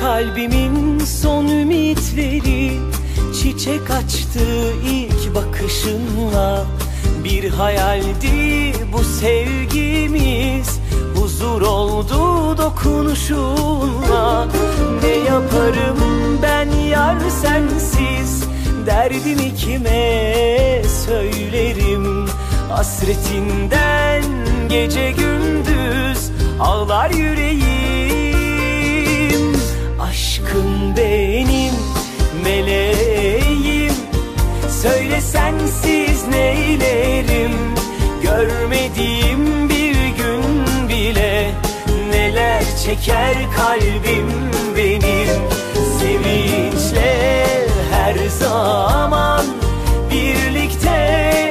Kalbimin son ümitleri. Çiçek açtı ilk bakışınla Bir hayaldi bu sevgimiz. Huzur oldu dokunuşunla Ne yaparım ben yar sensiz? Derdimi kime söylerim? Hasretinden gece gündüz Ağlar yüreğim Söyle sensiz neylerim? Görmediğim bir gün bile Neler çeker kalbim benim? Sevinçle her zaman Birlikte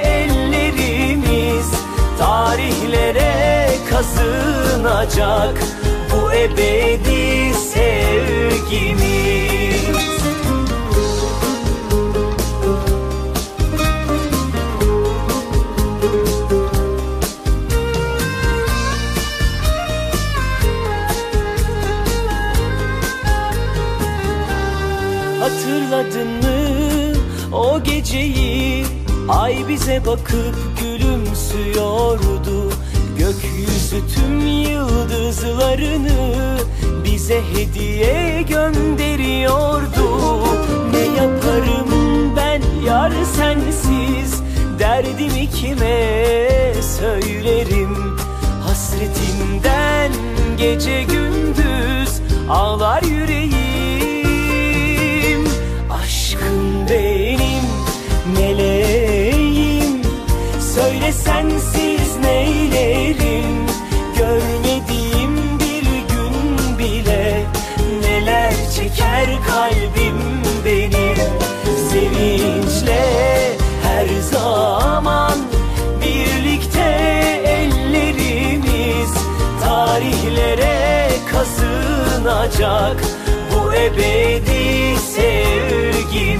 ellerimiz Tarihlere kazınacak. Bu ebedi sevgimiz Hatırladın mı? O geceyi Ay bize bakıp gülümsüyordu. Gökyüzü tüm yıldızlarını Bize hediye gönderiyordu. Ne yaparım ben yar sensiz? Derdimi kime söylerim. Hasretinden gece gündüz Ağlar çeker kalbim benim. Sevinçle her zaman Birlikte ellerimiz Tarihlere kazınacak Bu ebedi sevgimiz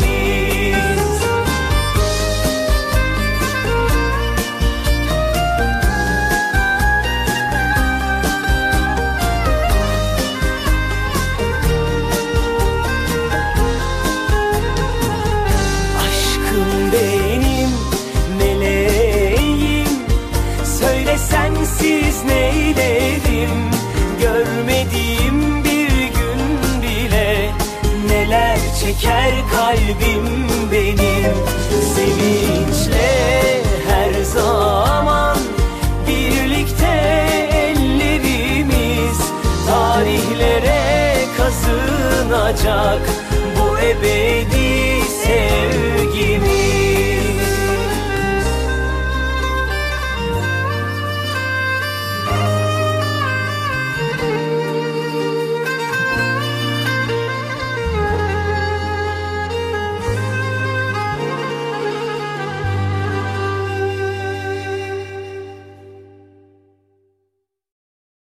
çeker kalbim benim. Sevinçle her zaman Birlikte ellerimiz Tarihlere kazınacak. Bu ebedi